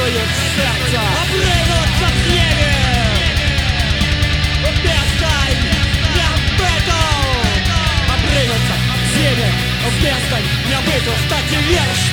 свое сердце. Обрынут под ними Бестой необыту Обрынутся к зиме Бестой необыту Стать вершиной